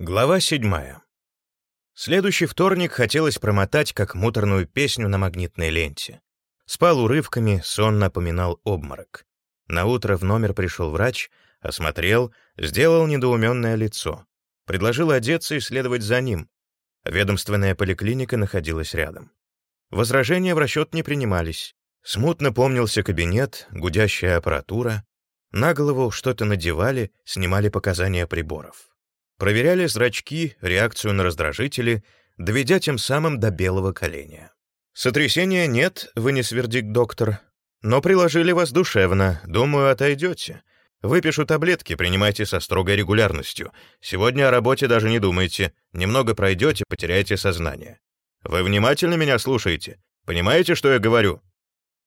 Глава седьмая. Следующий вторник хотелось промотать, как муторную песню на магнитной ленте. Спал урывками, сон напоминал обморок. Наутро в номер пришел врач, осмотрел, сделал недоуменное лицо. Предложил одеться и следовать за ним. Ведомственная поликлиника находилась рядом. Возражения в расчет не принимались. Смутно помнился кабинет, гудящая аппаратура. На голову что-то надевали, снимали показания приборов. Проверяли зрачки, реакцию на раздражители, доведя тем самым до белого коленя. «Сотрясения нет», — вынес вердикт доктор. «Но приложили вас душевно. Думаю, отойдете. Выпишу таблетки, принимайте со строгой регулярностью. Сегодня о работе даже не думайте. Немного пройдете, потеряете сознание. Вы внимательно меня слушаете? Понимаете, что я говорю?»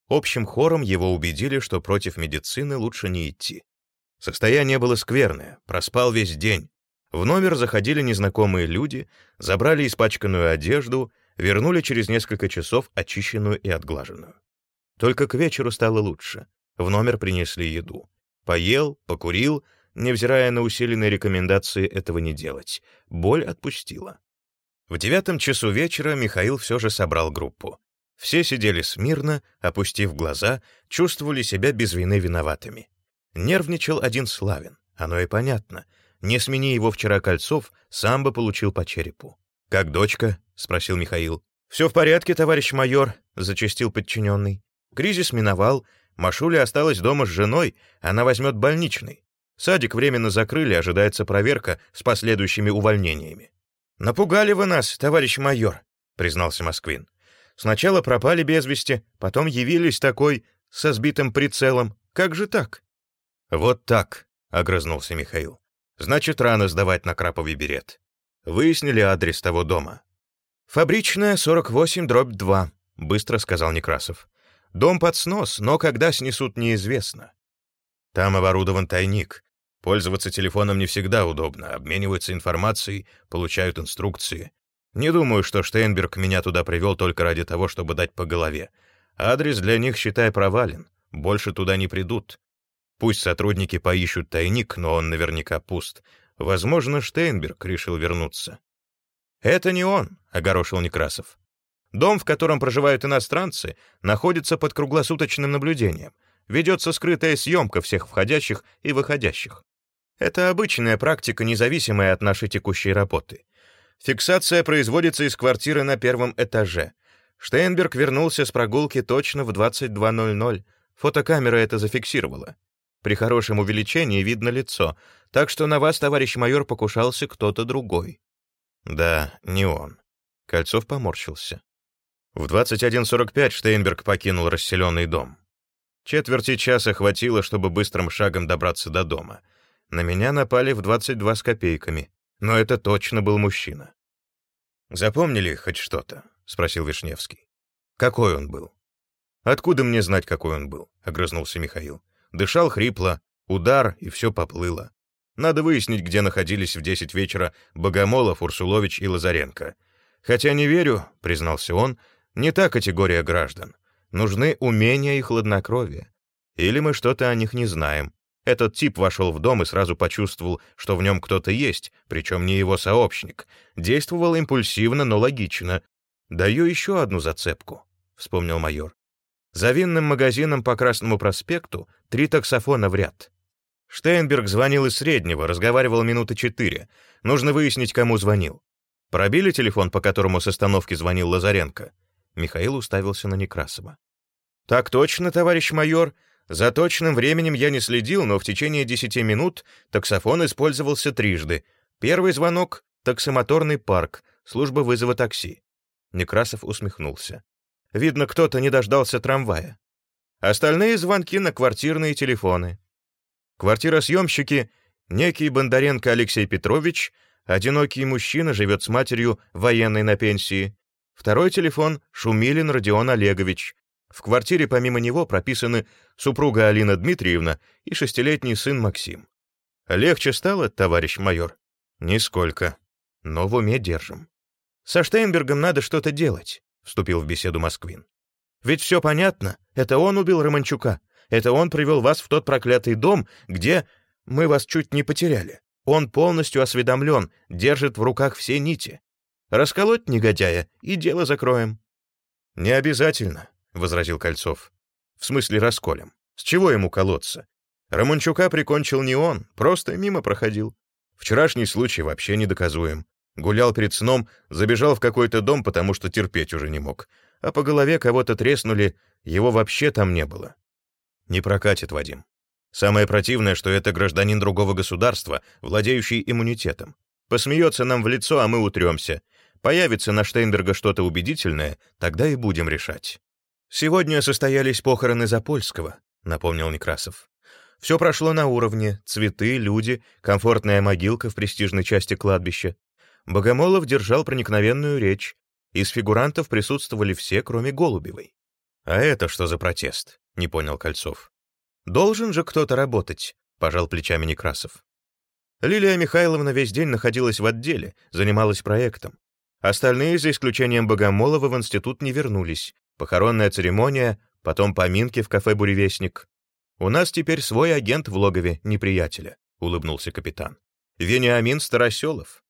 Общим хором его убедили, что против медицины лучше не идти. Состояние было скверное, проспал весь день. В номер заходили незнакомые люди, забрали испачканную одежду, вернули через несколько часов очищенную и отглаженную. Только к вечеру стало лучше. В номер принесли еду. Поел, покурил, невзирая на усиленные рекомендации этого не делать. Боль отпустила. В девятом часу вечера Михаил все же собрал группу. Все сидели смирно, опустив глаза, чувствовали себя без вины виноватыми. Нервничал один Славин. Оно и понятно — не смени его вчера Кольцов, сам бы получил по черепу. «Как дочка?» — спросил Михаил. «Все в порядке, товарищ майор», — зачастил подчиненный. «Кризис миновал, Машуля осталась дома с женой, она возьмет больничный. Садик временно закрыли, ожидается проверка с последующими увольнениями». «Напугали вы нас, товарищ майор», — признался Москвин. «Сначала пропали без вести, потом явились такой, со сбитым прицелом. Как же так?» «Вот так», — огрызнулся Михаил. Значит, рано сдавать на краповый берет. Выяснили адрес того дома. «Фабричная, 48, дробь 2», — быстро сказал Некрасов. «Дом под снос, но когда снесут, неизвестно. Там оборудован тайник. Пользоваться телефоном не всегда удобно. Обмениваются информацией, получают инструкции. Не думаю, что Штейнберг меня туда привел только ради того, чтобы дать по голове. Адрес для них, считай, провален. Больше туда не придут. Пусть сотрудники поищут тайник, но он наверняка пуст. Возможно, Штейнберг решил вернуться. «Это не он», — огорошил Некрасов. «Дом, в котором проживают иностранцы, находится под круглосуточным наблюдением. Ведется скрытая съемка всех входящих и выходящих. Это обычная практика, независимая от нашей текущей работы. Фиксация производится из квартиры на первом этаже. Штейнберг вернулся с прогулки точно в 22.00. Фотокамера это зафиксировала. При хорошем увеличении видно лицо, так что на вас, товарищ майор, покушался кто-то другой». «Да, не он». Кольцов поморщился. В 21.45 Штейнберг покинул расселенный дом. Четверти часа хватило, чтобы быстрым шагом добраться до дома. На меня напали в 22 с копейками, но это точно был мужчина. «Запомнили хоть что-то?» — спросил Вишневский. «Какой он был?» «Откуда мне знать, какой он был?» — огрызнулся Михаил. Дышал хрипло, удар, и все поплыло. Надо выяснить, где находились в десять вечера Богомолов, Урсулович и Лазаренко. Хотя не верю, признался он, не та категория граждан. Нужны умения и хладнокровие. Или мы что-то о них не знаем. Этот тип вошел в дом и сразу почувствовал, что в нем кто-то есть, причем не его сообщник. Действовал импульсивно, но логично. «Даю еще одну зацепку», — вспомнил майор. За винным магазином по Красному проспекту три таксофона в ряд. Штейнберг звонил из среднего, разговаривал минуты четыре. Нужно выяснить, кому звонил. Пробили телефон, по которому с остановки звонил Лазаренко? Михаил уставился на Некрасова. «Так точно, товарищ майор. За точным временем я не следил, но в течение десяти минут таксофон использовался трижды. Первый звонок — таксомоторный парк, служба вызова такси». Некрасов усмехнулся. Видно, кто-то не дождался трамвая. Остальные звонки на квартирные телефоны. Квартиросъемщики — некий Бондаренко Алексей Петрович, одинокий мужчина живет с матерью, военной на пенсии. Второй телефон — Шумилин Родион Олегович. В квартире помимо него прописаны супруга Алина Дмитриевна и шестилетний сын Максим. Легче стало, товарищ майор? Нисколько. Но в уме держим. Со Штейнбергом надо что-то делать вступил в беседу Москвин. «Ведь все понятно. Это он убил Романчука. Это он привел вас в тот проклятый дом, где мы вас чуть не потеряли. Он полностью осведомлен, держит в руках все нити. Расколоть негодяя, и дело закроем». «Не обязательно», — возразил Кольцов. «В смысле расколем. С чего ему колоться? Романчука прикончил не он, просто мимо проходил. Вчерашний случай вообще недоказуем. Гулял перед сном, забежал в какой-то дом, потому что терпеть уже не мог. А по голове кого-то треснули, его вообще там не было. Не прокатит, Вадим. Самое противное, что это гражданин другого государства, владеющий иммунитетом. Посмеется нам в лицо, а мы утремся. Появится на Штейнберга что-то убедительное, тогда и будем решать. Сегодня состоялись похороны Запольского, напомнил Некрасов. Все прошло на уровне, цветы, люди, комфортная могилка в престижной части кладбища. Богомолов держал проникновенную речь. Из фигурантов присутствовали все, кроме Голубевой. «А это что за протест?» — не понял Кольцов. «Должен же кто-то работать», — пожал плечами Некрасов. Лилия Михайловна весь день находилась в отделе, занималась проектом. Остальные, за исключением Богомолова, в институт не вернулись. Похоронная церемония, потом поминки в кафе «Буревестник». «У нас теперь свой агент в логове неприятеля», — улыбнулся капитан. «Вениамин Староселов».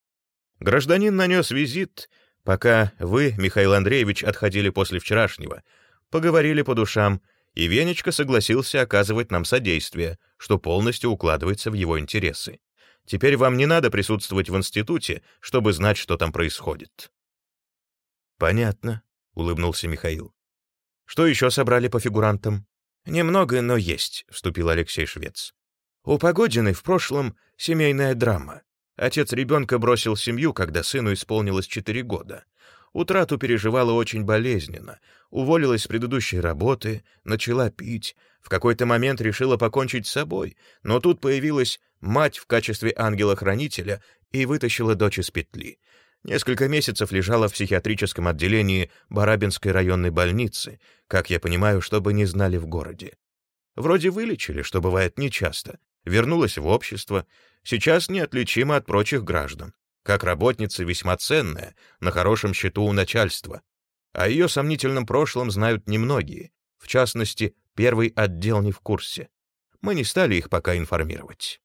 Гражданин нанес визит, пока вы, Михаил Андреевич, отходили после вчерашнего, поговорили по душам, и Венечка согласился оказывать нам содействие, что полностью укладывается в его интересы. Теперь вам не надо присутствовать в институте, чтобы знать, что там происходит». «Понятно», — улыбнулся Михаил. «Что еще собрали по фигурантам?» «Немного, но есть», — вступил Алексей Швец. «У Погодиной в прошлом семейная драма. Отец ребенка бросил семью, когда сыну исполнилось четыре года. Утрату переживала очень болезненно, уволилась с предыдущей работы, начала пить, в какой-то момент решила покончить с собой, но тут появилась мать в качестве ангела-хранителя и вытащила дочь из петли. Несколько месяцев лежала в психиатрическом отделении Барабинской районной больницы, как я понимаю, чтобы не знали в городе. Вроде вылечили, что бывает нечасто. Вернулась в общество, сейчас неотличима от прочих граждан. Как работница весьма ценная, на хорошем счету у начальства. О ее сомнительном прошлом знают немногие. В частности, первый отдел не в курсе. Мы не стали их пока информировать.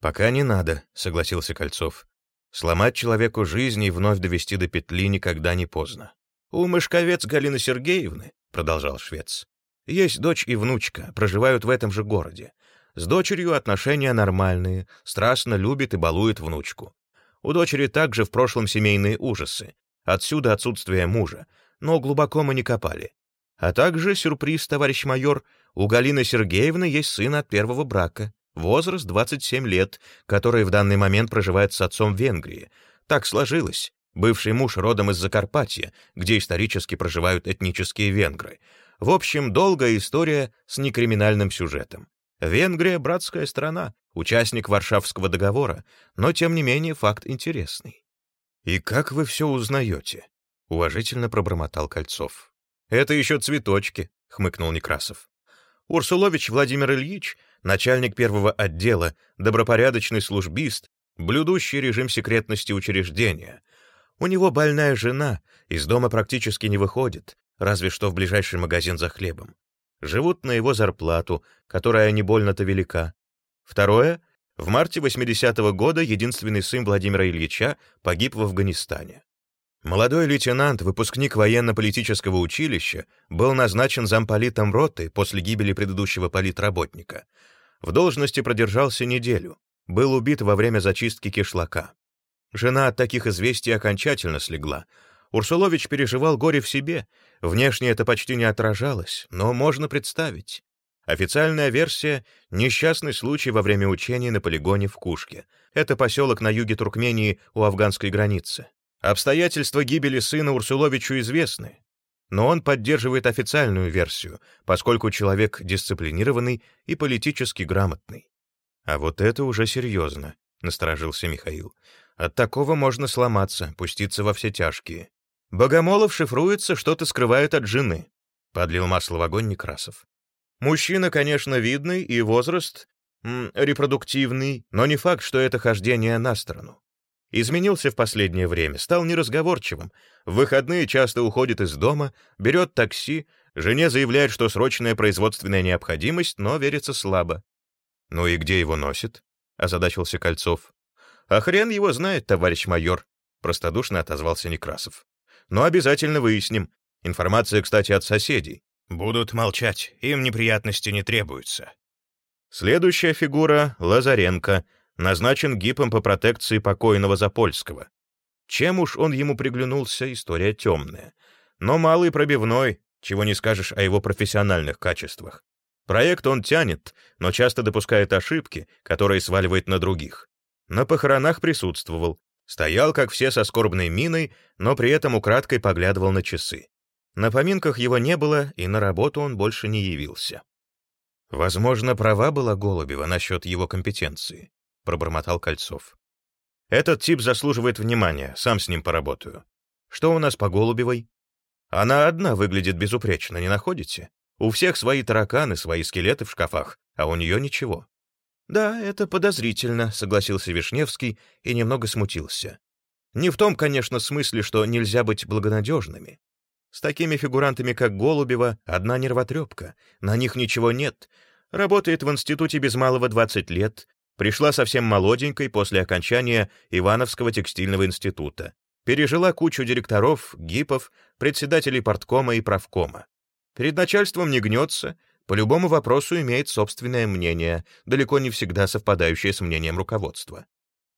«Пока не надо», — согласился Кольцов. Сломать человеку жизнь и вновь довести до петли никогда не поздно. «У мышковец Галины Сергеевны», — продолжал швец, — «есть дочь и внучка, проживают в этом же городе. С дочерью отношения нормальные, страстно любит и балует внучку. У дочери также в прошлом семейные ужасы. Отсюда отсутствие мужа, но глубоко мы не копали. А также, сюрприз, товарищ майор, у Галины Сергеевны есть сын от первого брака. Возраст 27 лет, который в данный момент проживает с отцом в Венгрии. Так сложилось. Бывший муж родом из Закарпатья, где исторически проживают этнические венгры. В общем, долгая история с некриминальным сюжетом. Венгрия — братская страна, участник Варшавского договора, но, тем не менее, факт интересный. «И как вы все узнаете?» — уважительно пробормотал Кольцов. «Это еще цветочки», — хмыкнул Некрасов. Урсулович Владимир Ильич начальник первого отдела, добропорядочный службист, блюдущий режим секретности учреждения. У него больная жена, из дома практически не выходит, разве что в ближайший магазин за хлебом. Живут на его зарплату, которая не больно-то велика. Второе. В марте 80-го года единственный сын Владимира Ильича погиб в Афганистане. Молодой лейтенант, выпускник военно-политического училища, был назначен замполитом роты после гибели предыдущего политработника. В должности продержался неделю. Был убит во время зачистки кишлака. Жена от таких известий окончательно слегла. Урсулович переживал горе в себе. Внешне это почти не отражалось, но можно представить. Официальная версия — несчастный случай во время учений на полигоне в Кушке. Это поселок на юге Туркмении у афганской границы. Обстоятельства гибели сына Урсуловичу известны, но он поддерживает официальную версию, поскольку человек дисциплинированный и политически грамотный. А вот это уже серьезно, насторожился Михаил. От такого можно сломаться, пуститься во все тяжкие. Богомолов шифруется, что-то скрывает от жены, подлил масло в огонь Некрасов. Мужчина, конечно, видный, и возраст м, репродуктивный, но не факт, что это хождение на сторону. Изменился в последнее время, стал неразговорчивым. В выходные часто уходит из дома, берет такси, жене заявляет, что срочная производственная необходимость, но верится слабо. «Ну и где его носит?» — озадачился Кольцов. «А хрен его знает, товарищ майор», — простодушно отозвался Некрасов. «Но обязательно выясним. Информация, кстати, от соседей. Будут молчать, им неприятности не требуются». Следующая фигура — Лазаренко, назначен гипом по протекции покойного Запольского. Чем уж он ему приглянулся, история темная. Но малый пробивной, чего не скажешь о его профессиональных качествах. Проект он тянет, но часто допускает ошибки, которые сваливает на других. На похоронах присутствовал, стоял, как все, со скорбной миной, но при этом украдкой поглядывал на часы. На поминках его не было, и на работу он больше не явился. «Возможно, права была Голубева насчет его компетенции», — пробормотал Кольцов. «Этот тип заслуживает внимания, сам с ним поработаю. Что у нас по Голубевой? Она одна выглядит безупречно, не находите? У всех свои тараканы, свои скелеты в шкафах, а у нее ничего. «Да, это подозрительно», — согласился Вишневский и немного смутился. Не в том, конечно, смысле, что нельзя быть благонадежными. С такими фигурантами, как Голубева, одна нервотрепка, на них ничего нет. Работает в институте без малого 20 лет, пришла совсем молоденькой после окончания Ивановского текстильного института. Пережила кучу директоров, гипов, председателей порткома и правкома. Перед начальством не гнется, по любому вопросу имеет собственное мнение, далеко не всегда совпадающее с мнением руководства.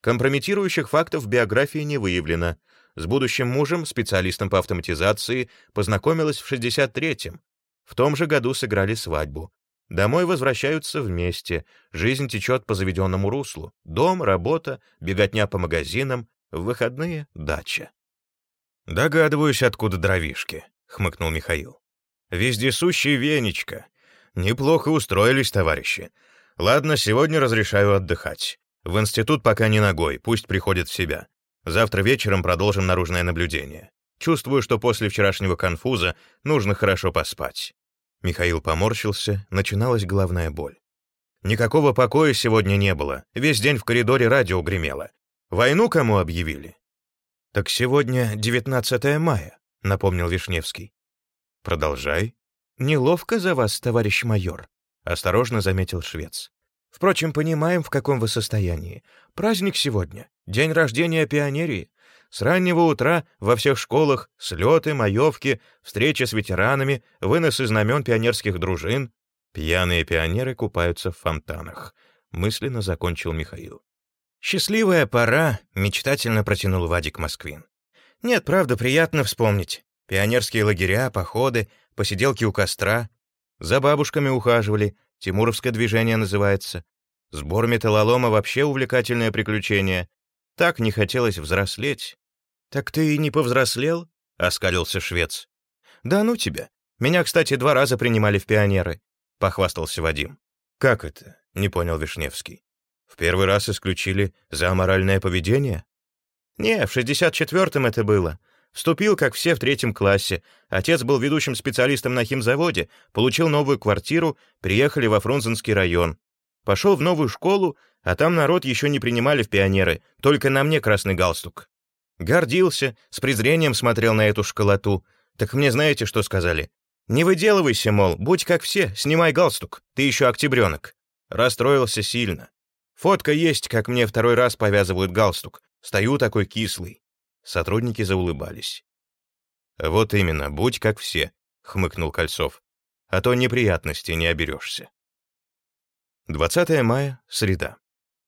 Компрометирующих фактов в биографии не выявлено. С будущим мужем, специалистом по автоматизации, познакомилась в 63-м. В том же году сыграли свадьбу. Домой возвращаются вместе, жизнь течет по заведенному руслу. Дом, работа, беготня по магазинам, в выходные — дача. «Догадываюсь, откуда дровишки», — хмыкнул Михаил. Вездесущий Венечка. Неплохо устроились, товарищи. Ладно, сегодня разрешаю отдыхать. В институт пока не ногой, пусть приходит в себя. Завтра вечером продолжим наружное наблюдение. Чувствую, что после вчерашнего конфуза нужно хорошо поспать. Михаил поморщился, начиналась головная боль. Никакого покоя сегодня не было, весь день в коридоре радио гремело. Войну кому объявили? «Так сегодня 19 мая», — напомнил Вишневский. «Продолжай». «Неловко за вас, товарищ майор», — осторожно заметил швец. «Впрочем, понимаем, в каком вы состоянии. Праздник сегодня, день рождения пионерии. С раннего утра во всех школах слеты, маевки, встречи с ветеранами, выносы знамен пионерских дружин. Пьяные пионеры купаются в фонтанах», — мысленно закончил Михаил. «Счастливая пора», — мечтательно протянул Вадик Москвин. «Нет, правда, приятно вспомнить. Пионерские лагеря, походы, посиделки у костра. За бабушками ухаживали, Тимуровское движение называется. Сбор металлолома вообще увлекательное приключение. Так не хотелось взрослеть. «Так ты и не повзрослел?» — оскалился швец. «Да ну тебя. Меня, кстати, два раза принимали в пионеры», — похвастался Вадим. «Как это?» — не понял Вишневский. «В первый раз исключили за аморальное поведение?» «Не, в шестьдесят четвертом это было. Вступил, как все, в третьем классе. Отец был ведущим специалистом на химзаводе, получил новую квартиру, приехали во Фрунзенский район. Пошел в новую школу, а там народ еще не принимали в пионеры, только на мне красный галстук. Гордился, с презрением смотрел на эту школоту. Так мне знаете, что сказали? «Не выделывайся, мол, будь как все, снимай галстук, ты еще октябренок». Расстроился сильно. Фотка есть, как мне второй раз повязывают галстук. Стою такой кислый. Сотрудники заулыбались. «Вот именно, будь как все», — хмыкнул Кольцов. «А то неприятностей не оберешься». 20 мая, среда.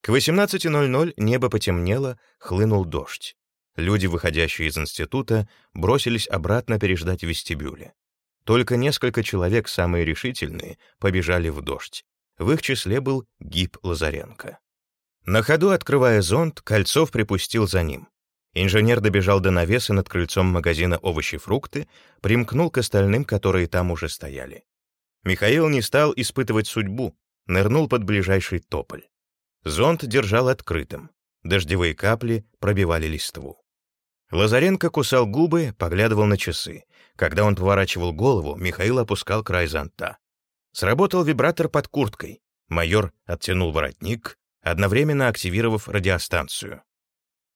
К 18.00 небо потемнело, хлынул дождь. Люди, выходящие из института, бросились обратно переждать вестибюле. Только несколько человек, самые решительные, побежали в дождь. В их числе был Гиб Лазаренко. На ходу, открывая зонт, Кольцов припустил за ним. Инженер добежал до навеса над крыльцом магазина овощи-фрукты, примкнул к остальным, которые там уже стояли. Михаил не стал испытывать судьбу, нырнул под ближайший тополь. Зонт держал открытым. Дождевые капли пробивали листву. Лазаренко кусал губы, поглядывал на часы. Когда он поворачивал голову, Михаил опускал край зонта. Сработал вибратор под курткой. Майор оттянул воротник, одновременно активировав радиостанцию.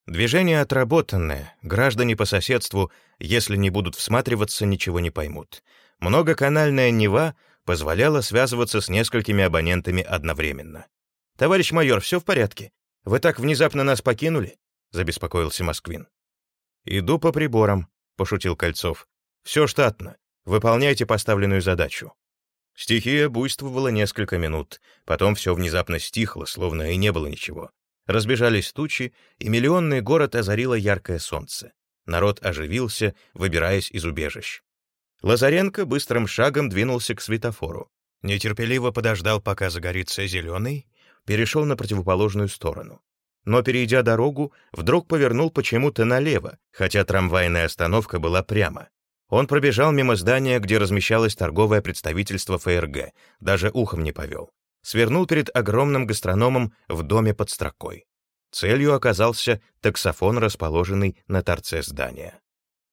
Движение отработанное, граждане по соседству, если не будут всматриваться, ничего не поймут. Многоканальная Нева позволяла связываться с несколькими абонентами одновременно. «Товарищ майор, все в порядке? Вы так внезапно нас покинули?» — забеспокоился Москвин. «Иду по приборам», — пошутил Кольцов. «Все штатно. Выполняйте поставленную задачу». Стихия буйствовала несколько минут, потом все внезапно стихло, словно и не было ничего. Разбежались тучи, и миллионный город озарило яркое солнце. Народ оживился, выбираясь из убежищ. Лазаренко быстрым шагом двинулся к светофору. Нетерпеливо подождал, пока загорится зеленый, перешел на противоположную сторону. Но, перейдя дорогу, вдруг повернул почему-то налево, хотя трамвайная остановка была прямо. Он пробежал мимо здания, где размещалось торговое представительство ФРГ, даже ухом не повел. Свернул перед огромным гастрономом в доме под строкой. Целью оказался таксофон, расположенный на торце здания.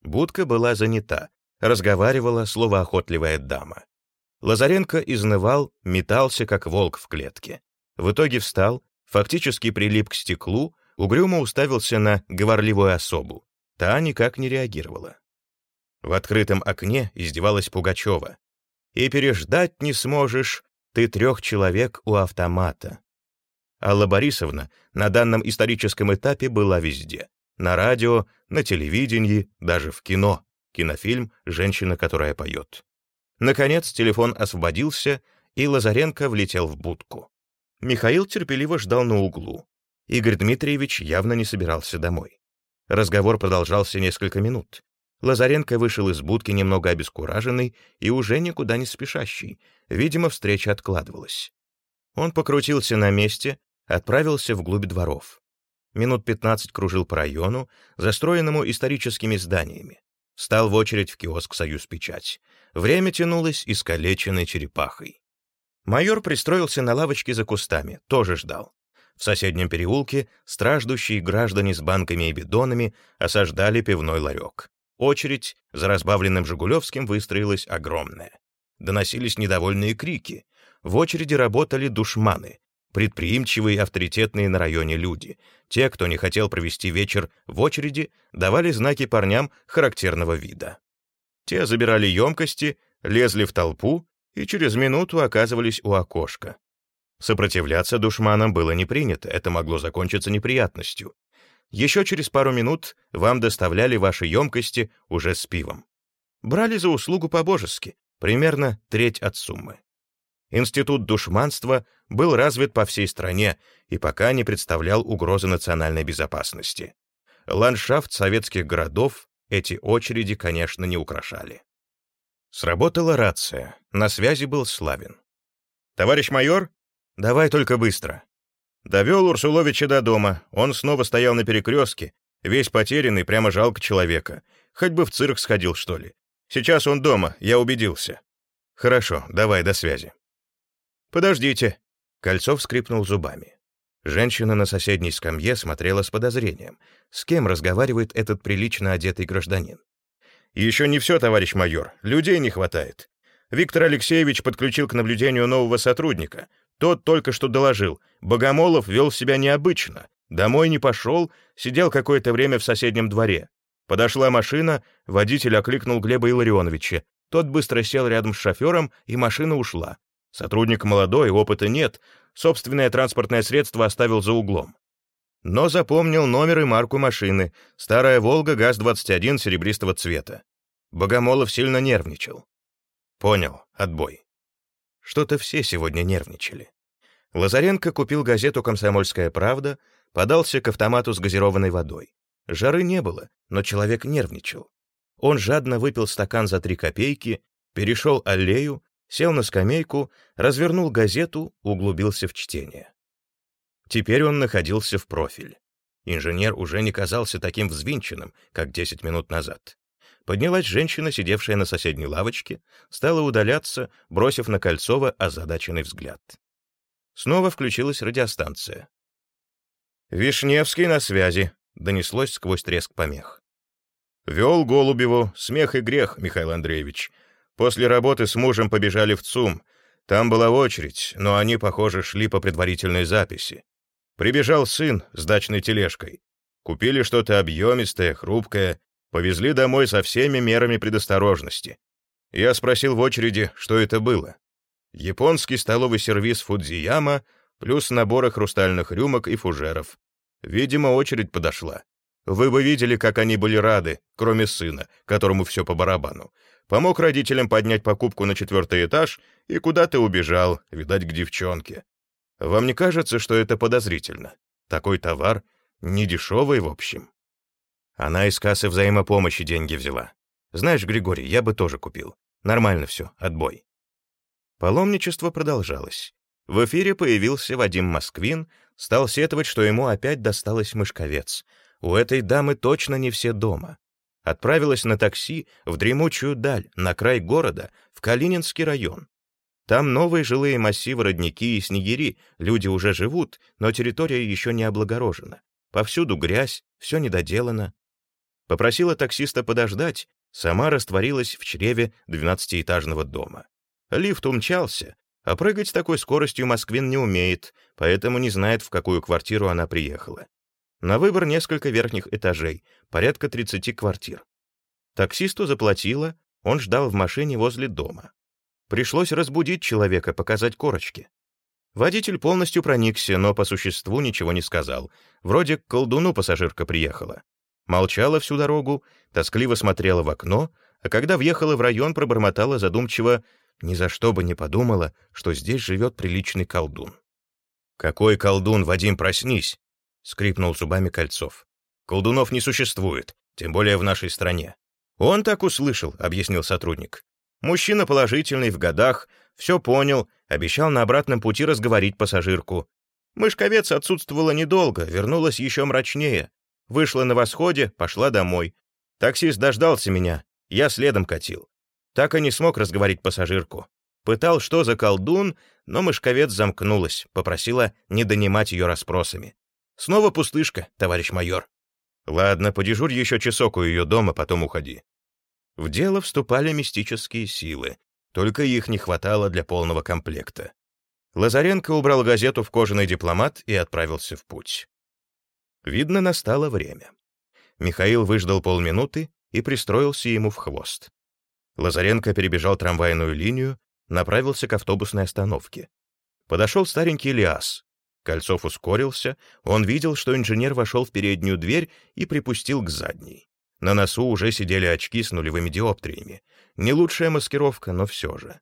Будка была занята, разговаривала словоохотливая дама. Лазаренко изнывал, метался, как волк в клетке. В итоге встал, фактически прилип к стеклу, угрюмо уставился на говорливую особу. Та никак не реагировала. В открытом окне издевалась Пугачева. «И переждать не сможешь, ты трех человек у автомата». Алла Борисовна на данном историческом этапе была везде. На радио, на телевидении, даже в кино. Кинофильм «Женщина, которая поет». Наконец телефон освободился, и Лазаренко влетел в будку. Михаил терпеливо ждал на углу. Игорь Дмитриевич явно не собирался домой. Разговор продолжался несколько минут. Лазаренко вышел из будки немного обескураженный и уже никуда не спешащий. Видимо, встреча откладывалась. Он покрутился на месте, отправился вглубь дворов. Минут пятнадцать кружил по району, застроенному историческими зданиями. Встал в очередь в киоск «Союз Печать». Время тянулось искалеченной черепахой. Майор пристроился на лавочке за кустами, тоже ждал. В соседнем переулке страждущие граждане с банками и бидонами осаждали пивной ларек. Очередь за разбавленным Жигулевским выстроилась огромная. Доносились недовольные крики. В очереди работали душманы, предприимчивые авторитетные на районе люди. Те, кто не хотел провести вечер в очереди, давали знаки парням характерного вида. Те забирали емкости, лезли в толпу и через минуту оказывались у окошка. Сопротивляться душманам было не принято, это могло закончиться неприятностью. Еще через пару минут вам доставляли ваши емкости уже с пивом. Брали за услугу по-божески, примерно треть от суммы. Институт душманства был развит по всей стране и пока не представлял угрозы национальной безопасности. Ландшафт советских городов эти очереди, конечно, не украшали. Сработала рация, на связи был Славин. «Товарищ майор, давай только быстро. Довел Урсуловича до дома. Он снова стоял на перекрестке, весь потерянный, прямо жалко человека. Хоть бы в цирк сходил, что ли. Сейчас он дома, я убедился. Хорошо, давай, до связи. Подождите. Кольцов скрипнул зубами. Женщина на соседней скамье смотрела с подозрением. С кем разговаривает этот прилично одетый гражданин? «Еще не все, товарищ майор. Людей не хватает. Виктор Алексеевич подключил к наблюдению нового сотрудника. Тот только что доложил. Богомолов вел себя необычно. Домой не пошел, сидел какое-то время в соседнем дворе. Подошла машина, водитель окликнул Глеба Илларионовича. Тот быстро сел рядом с шофером, и машина ушла. Сотрудник молодой, опыта нет, собственное транспортное средство оставил за углом. Но запомнил номер и марку машины. Старая «Волга» ГАЗ-21 серебристого цвета. Богомолов сильно нервничал. Понял, отбой. Что-то все сегодня нервничали. Лазаренко купил газету «Комсомольская правда», подался к автомату с газированной водой. Жары не было, но человек нервничал. Он жадно выпил стакан за три копейки, перешел аллею, сел на скамейку, развернул газету, углубился в чтение. Теперь он находился в профиль. Инженер уже не казался таким взвинченным, как 10 минут назад. Поднялась женщина, сидевшая на соседней лавочке, стала удаляться, бросив на Кольцова озадаченный взгляд. Снова включилась радиостанция. «Вишневский на связи», — донеслось сквозь треск помех. «Вел Голубеву, смех и грех, Михаил Андреевич. После работы с мужем побежали в ЦУМ. Там была очередь, но они, похоже, шли по предварительной записи. Прибежал сын с дачной тележкой. Купили что-то объемистое, хрупкое, Повезли домой со всеми мерами предосторожности. Я спросил в очереди, что это было. Японский столовый сервиз Фудзияма плюс наборы хрустальных рюмок и фужеров. Видимо, очередь подошла. Вы бы видели, как они были рады, кроме сына, которому все по барабану. Помог родителям поднять покупку на четвертый этаж и куда-то убежал, видать, к девчонке. Вам не кажется, что это подозрительно? Такой товар недешевый, в общем. Она из кассы взаимопомощи деньги взяла. Знаешь, Григорий, я бы тоже купил. Нормально все, отбой. Паломничество продолжалось. В эфире появился Вадим Москвин, стал сетовать, что ему опять досталось мышковец. У этой дамы точно не все дома. Отправилась на такси в дремучую даль, на край города, в Калининский район. Там новые жилые массивы, родники и снегири, люди уже живут, но территория еще не облагорожена. Повсюду грязь, все недоделано. Попросила таксиста подождать, сама растворилась в чреве двенадцатиэтажного дома. Лифт умчался, а прыгать с такой скоростью Москвин не умеет, поэтому не знает, в какую квартиру она приехала. На выбор несколько верхних этажей, порядка 30 квартир. Таксисту заплатила, он ждал в машине возле дома. Пришлось разбудить человека, показать корочки. Водитель полностью проникся, но по существу ничего не сказал. Вроде к колдуну пассажирка приехала. Молчала всю дорогу, тоскливо смотрела в окно, а когда въехала в район, пробормотала задумчиво ни за что бы не подумала, что здесь живет приличный колдун. «Какой колдун, Вадим, проснись!» — скрипнул зубами Кольцов. «Колдунов не существует, тем более в нашей стране». «Он так услышал», — объяснил сотрудник. «Мужчина положительный, в годах, все понял, обещал на обратном пути разговорить пассажирку. Мышковец отсутствовала недолго, вернулась еще мрачнее. Вышла на восходе, пошла домой. Таксист дождался меня, я следом катил. Так и не смог разговорить пассажирку. Пытал, что за колдун, но мышковец замкнулась, попросила не донимать ее расспросами. Снова пустышка, товарищ майор. Ладно, подежурь еще часок у ее дома, потом уходи. В дело вступали мистические силы, только их не хватало для полного комплекта. Лазаренко убрал газету в кожаный дипломат и отправился в путь. Видно, настало время. Михаил выждал полминуты и пристроился ему в хвост. Лазаренко перебежал трамвайную линию, направился к автобусной остановке. Подошел старенький Лиас. Кольцов ускорился, он видел, что инженер вошел в переднюю дверь и припустил к задней. На носу уже сидели очки с нулевыми диоптриями. Не лучшая маскировка, но все же.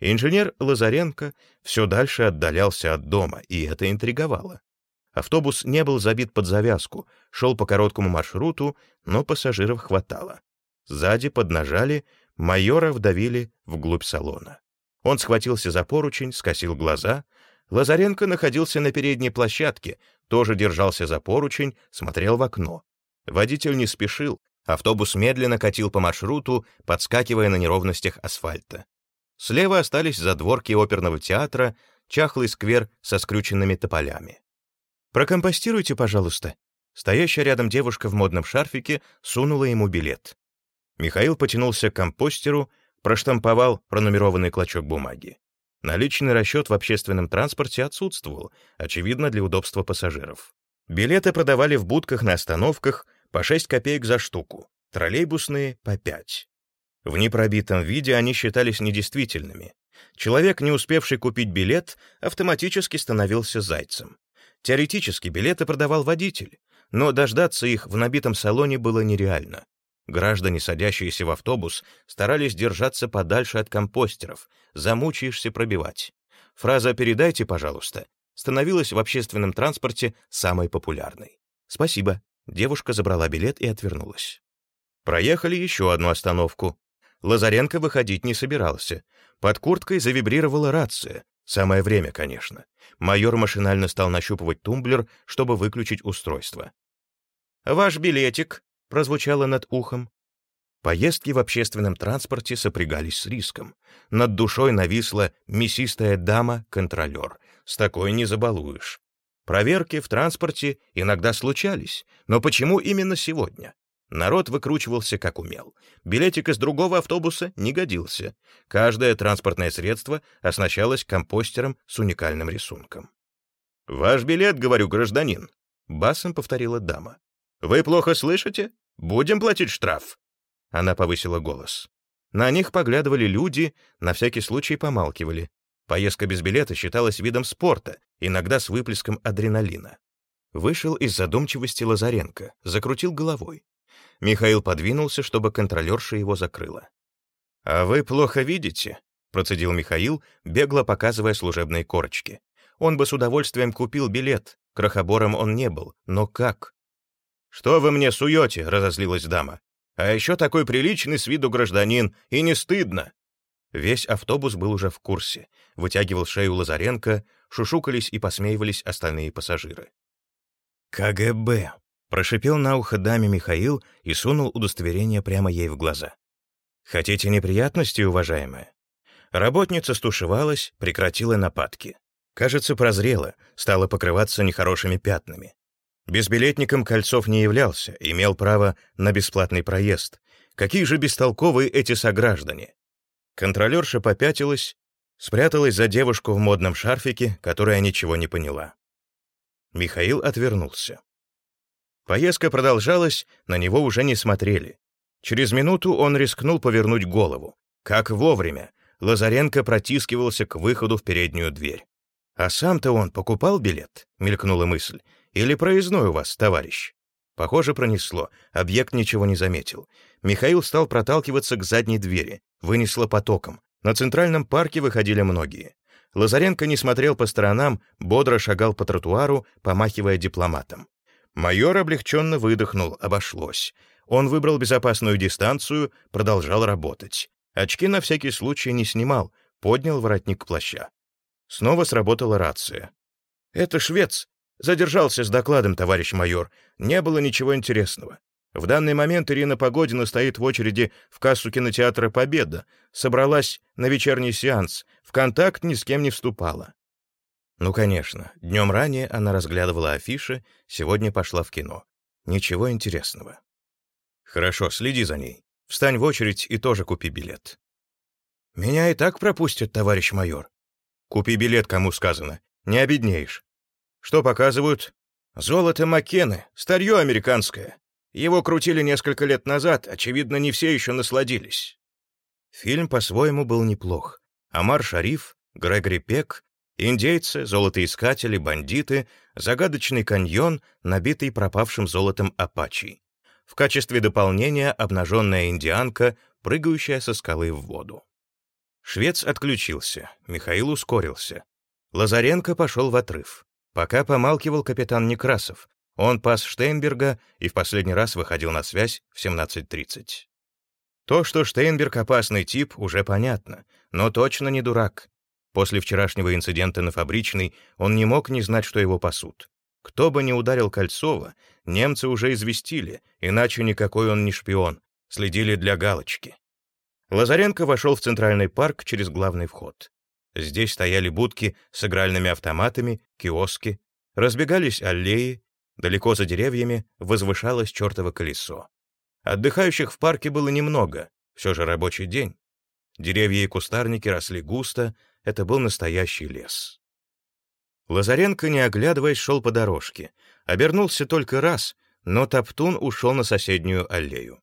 Инженер Лазаренко все дальше отдалялся от дома, и это интриговало. Автобус не был забит под завязку, шел по короткому маршруту, но пассажиров хватало. Сзади поднажали, Майора вдавили вглубь салона. Он схватился за поручень, скосил глаза. Лазаренко находился на передней площадке, тоже держался за поручень, смотрел в окно. Водитель не спешил, автобус медленно катил по маршруту, подскакивая на неровностях асфальта. Слева остались задворки оперного театра, чахлый сквер со скрюченными тополями. «Прокомпостируйте, пожалуйста». Стоящая рядом девушка в модном шарфике сунула ему билет. Михаил потянулся к компостеру, проштамповал пронумерованный клочок бумаги. Наличный расчет в общественном транспорте отсутствовал, очевидно, для удобства пассажиров. Билеты продавали в будках на остановках по 6 копеек за штуку, троллейбусные — по 5. В непробитом виде они считались недействительными. Человек, не успевший купить билет, автоматически становился зайцем. Теоретически билеты продавал водитель, но дождаться их в набитом салоне было нереально. Граждане, садящиеся в автобус, старались держаться подальше от компостеров, замучаешься пробивать. Фраза «передайте, пожалуйста» становилась в общественном транспорте самой популярной. «Спасибо». Девушка забрала билет и отвернулась. Проехали еще одну остановку. Лазаренко выходить не собирался. Под курткой завибрировала рация. Самое время, конечно. Майор машинально стал нащупывать тумблер, чтобы выключить устройство. «Ваш билетик», прозвучало над ухом. Поездки в общественном транспорте сопрягались с риском. Над душой нависла мясистая дама-контролер. С такой не забалуешь. Проверки в транспорте иногда случались, но почему именно сегодня? Народ выкручивался как умел. Билетик из другого автобуса не годился. Каждое транспортное средство оснащалось компостером с уникальным рисунком. «Ваш билет, говорю, гражданин», — басом повторила дама. «Вы плохо слышите? Будем платить штраф!» Она повысила голос. На них поглядывали люди, на всякий случай помалкивали. Поездка без билета считалась видом спорта, иногда с выплеском адреналина. Вышел из задумчивости Лазаренко, закрутил головой. Михаил подвинулся, чтобы контролерша его закрыла. «А вы плохо видите?» — процедил Михаил, бегло показывая служебные корочки. Он бы с удовольствием купил билет, крохобором он не был, но как? «Что вы мне суете?» — разозлилась дама. «А еще такой приличный с виду гражданин, и не стыдно!» Весь автобус был уже в курсе. Вытягивал шею Лазаренко, шушукались и посмеивались остальные пассажиры. «КГБ», — прошипел на ухо даме Михаил и сунул удостоверение прямо ей в глаза. «Хотите неприятности, уважаемая?» Работница стушевалась, прекратила нападки. Кажется, прозрела, стала покрываться нехорошими пятнами. Безбилетником Кольцов не являлся, имел право на бесплатный проезд. Какие же бестолковые эти сограждане! Контролерша попятилась, спряталась за девушку в модном шарфике, которая ничего не поняла. Михаил отвернулся. Поездка продолжалась, на него уже не смотрели. Через минуту он рискнул повернуть голову. Как вовремя, Лазаренко протискивался к выходу в переднюю дверь. «А сам-то он покупал билет?» — мелькнула мысль. «Или проездной у вас, товарищ?» Похоже, пронесло. Объект ничего не заметил. Михаил стал проталкиваться к задней двери. Вынесло потоком. На центральном парке выходили многие. Лазаренко не смотрел по сторонам, бодро шагал по тротуару, помахивая дипломатом. Майор облегченно выдохнул, обошлось. Он выбрал безопасную дистанцию, продолжал работать. Очки на всякий случай не снимал, поднял воротник плаща. Снова сработала рация. «Это швец. Задержался с докладом, товарищ майор. Не было ничего интересного. В данный момент Ирина Погодина стоит в очереди в кассу кинотеатра «Победа», собралась на вечерний сеанс, в контакт ни с кем не вступала. Ну, конечно, днем ранее она разглядывала афиши, сегодня пошла в кино. Ничего интересного. Хорошо, следи за ней. Встань в очередь и тоже купи билет. Меня и так пропустят, товарищ майор. Купи билет, кому сказано. Не обеднеешь. Что показывают? Золото Маккены, старье американское. Его крутили несколько лет назад, очевидно, не все еще насладились. Фильм по-своему был неплох. Амар Шариф, Грегори Пек, индейцы, золотоискатели, бандиты, загадочный каньон, набитый пропавшим золотом апачей. В качестве дополнения обнаженная индианка, прыгающая со скалы в воду. Швец отключился, Михаил ускорился. Лазаренко пошел в отрыв. Пока помалкивал капитан Некрасов, он пас Штейнберга и в последний раз выходил на связь в 17.30. То, что Штейнберг — опасный тип, уже понятно, но точно не дурак. После вчерашнего инцидента на фабричной он не мог не знать, что его пасут. Кто бы ни ударил Кольцова, немцы уже известили, иначе никакой он не шпион, следили для галочки. Лазаренко вошел в центральный парк через главный вход. Здесь стояли будки с игральными автоматами, киоски, разбегались аллеи, Далеко за деревьями возвышалось чертово колесо. Отдыхающих в парке было немного, все же рабочий день. Деревья и кустарники росли густо, это был настоящий лес. Лазаренко, не оглядываясь, шел по дорожке. Обернулся только раз, но Топтун ушел на соседнюю аллею.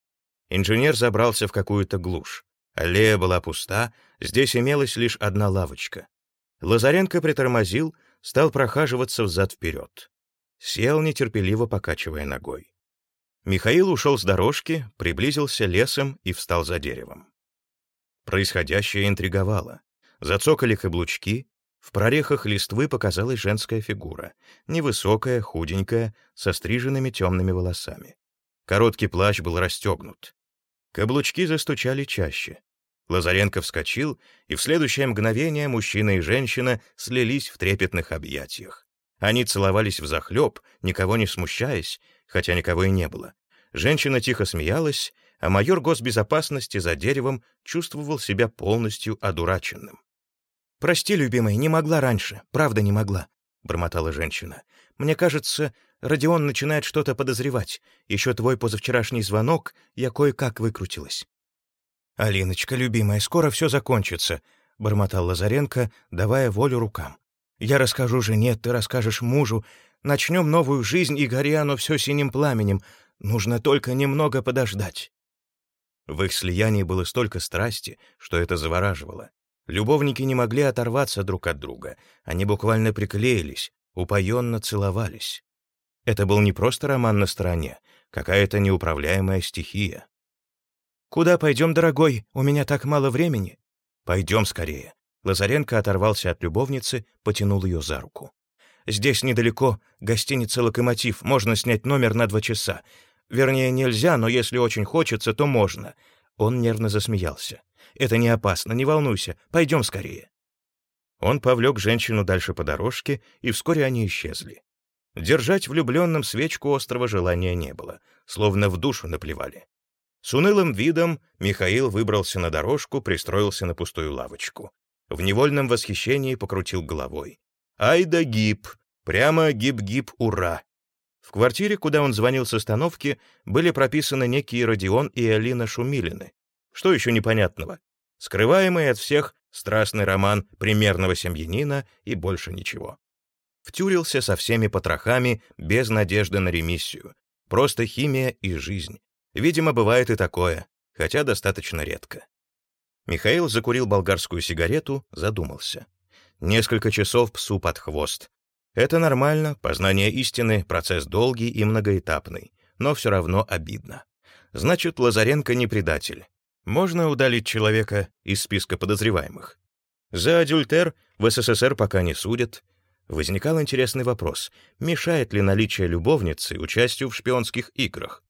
Инженер забрался в какую-то глушь. Аллея была пуста, здесь имелась лишь одна лавочка. Лазаренко притормозил, стал прохаживаться взад-вперед. Сел, нетерпеливо покачивая ногой. Михаил ушел с дорожки, приблизился лесом и встал за деревом. Происходящее интриговало. Зацокали каблучки, в прорехах листвы показалась женская фигура, невысокая, худенькая, со стриженными темными волосами. Короткий плащ был расстегнут. Каблучки застучали чаще. Лазаренко вскочил, и в следующее мгновение мужчина и женщина слились в трепетных объятиях. Они целовались взахлеб, никого не смущаясь, хотя никого и не было. Женщина тихо смеялась, а майор госбезопасности за деревом чувствовал себя полностью одураченным. «Прости, любимый, не могла раньше, правда не могла», — бормотала женщина. «Мне кажется, Родион начинает что-то подозревать. Еще твой позавчерашний звонок, я кое-как выкрутилась». «Алиночка, любимая, скоро все закончится», — бормотал Лазаренко, давая волю рукам. Я расскажу жене, ты расскажешь мужу. Начнем новую жизнь, и гори оно все синим пламенем. Нужно только немного подождать». В их слиянии было столько страсти, что это завораживало. Любовники не могли оторваться друг от друга. Они буквально приклеились, упоенно целовались. Это был не просто роман на стороне, какая-то неуправляемая стихия. «Куда пойдем, дорогой? У меня так мало времени». «Пойдем скорее». Лазаренко оторвался от любовницы, потянул ее за руку. «Здесь недалеко, гостиница «Локомотив», можно снять номер на два часа. Вернее, нельзя, но если очень хочется, то можно». Он нервно засмеялся. «Это не опасно, не волнуйся, пойдем скорее». Он повлек женщину дальше по дорожке, и вскоре они исчезли. Держать влюбленным свечку острого желания не было, словно в душу наплевали. С унылым видом Михаил выбрался на дорожку, пристроился на пустую лавочку. В невольном восхищении покрутил головой. «Ай да гиб! Прямо гиб-гиб, ура!» В квартире, куда он звонил с остановки, были прописаны некие Родион и Алина Шумилины. Что еще непонятного? Скрываемый от всех страстный роман примерного семьянина и больше ничего. Втюрился со всеми потрохами, без надежды на ремиссию. Просто химия и жизнь. Видимо, бывает и такое, хотя достаточно редко. Михаил закурил болгарскую сигарету, задумался. Несколько часов псу под хвост. Это нормально, познание истины — процесс долгий и многоэтапный, но все равно обидно. Значит, Лазаренко не предатель. Можно удалить человека из списка подозреваемых. За адюльтер в СССР пока не судят, возникал интересный вопрос, мешает ли наличие любовницы участию в шпионских играх.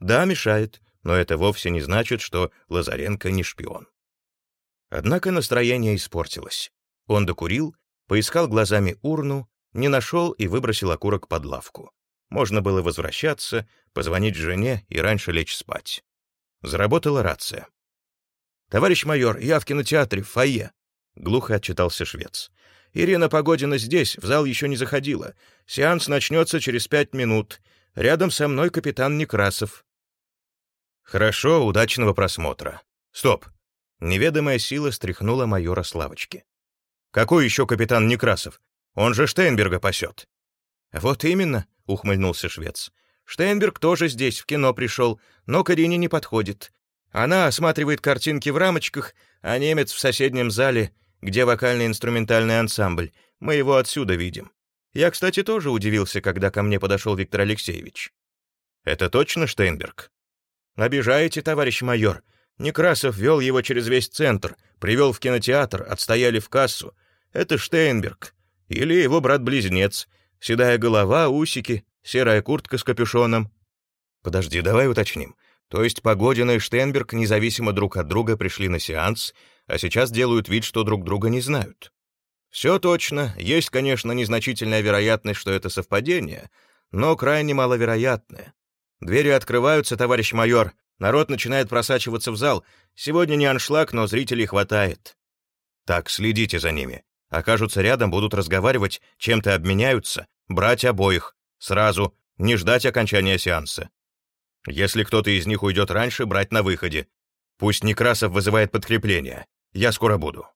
Да, мешает, но это вовсе не значит, что Лазаренко не шпион. Однако настроение испортилось. Он докурил, поискал глазами урну, не нашел и выбросил окурок под лавку. Можно было возвращаться, позвонить жене и раньше лечь спать. Заработала рация. «Товарищ майор, я в кинотеатре, в фойе», — глухо отчитался швец. Ирина Погодина здесь, в зал еще не заходила. Сеанс начнется через пять минут. Рядом со мной капитан Некрасов». «Хорошо, удачного просмотра. Стоп!» Неведомая сила стряхнула майора с лавочки. «Какой еще капитан Некрасов? Он же Штейнберга пасет». «Вот именно», — ухмыльнулся швец. «Штейнберг тоже здесь, в кино пришел, но к Ирине не подходит. Она осматривает картинки в рамочках, а немец в соседнем зале где вокально-инструментальный ансамбль. Мы его отсюда видим. Я, кстати, тоже удивился, когда ко мне подошел Виктор Алексеевич. Это точно Штейнберг? Обижаете, товарищ майор. Некрасов вел его через весь центр, привел в кинотеатр, отстояли в кассу. Это Штейнберг. Или его брат-близнец. Седая голова, усики, серая куртка с капюшоном. Подожди, давай уточним. То есть Погодина и Штейнберг независимо друг от друга пришли на сеанс, а сейчас делают вид, что друг друга не знают. Все точно, есть, конечно, незначительная вероятность, что это совпадение, но крайне маловероятное. Двери открываются, товарищ майор, народ начинает просачиваться в зал. Сегодня не аншлаг, но зрителей хватает. Так, следите за ними. Окажутся рядом, будут разговаривать, чем-то обменяются, брать обоих. Сразу, не ждать окончания сеанса. Если кто-то из них уйдет раньше, брать на выходе. Пусть Некрасов вызывает подкрепление. Я скоро буду.